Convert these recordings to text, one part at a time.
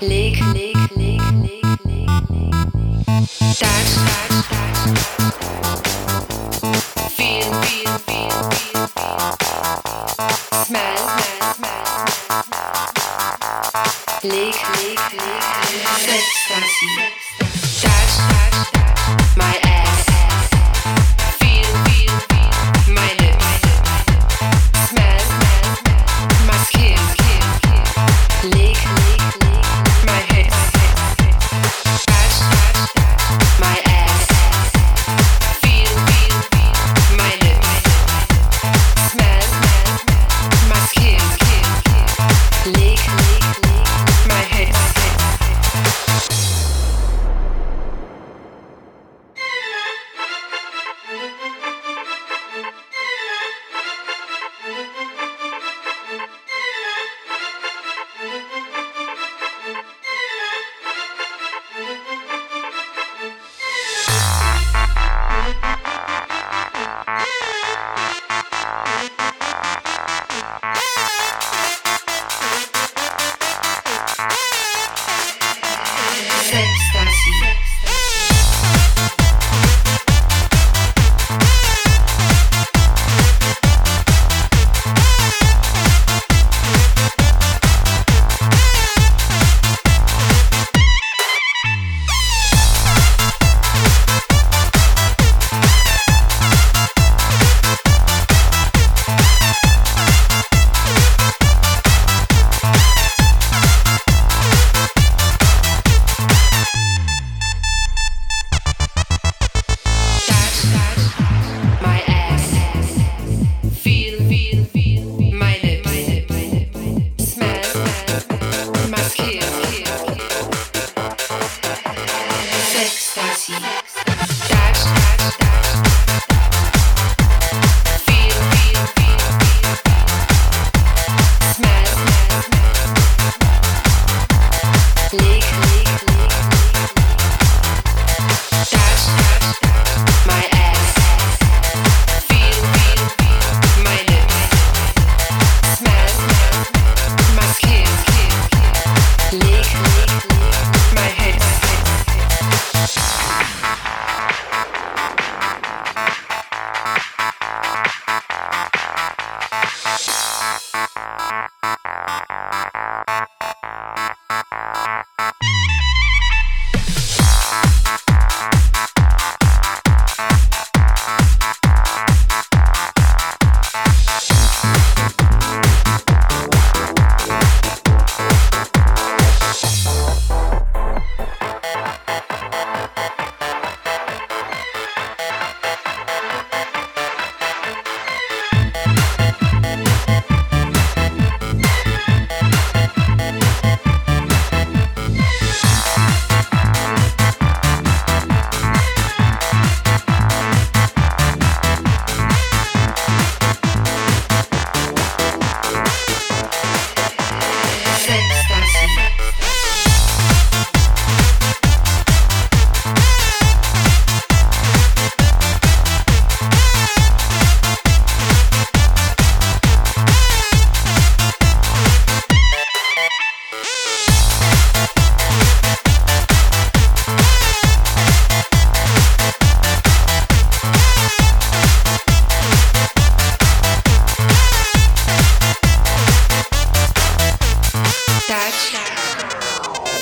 leg, leg, leg, leg, leg, leg. Start, start, start. Feel, feel, feel, feel, feel. Smell, smell, smell, smell. Leg, leg, leg, leg. Sexstation. Sexy.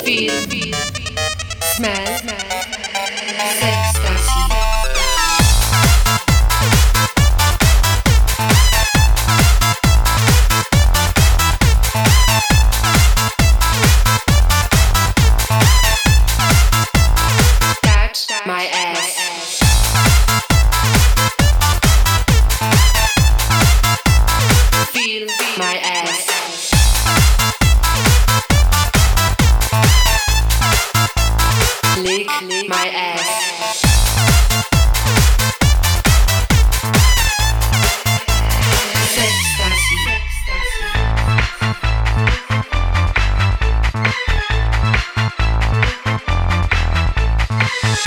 Smash.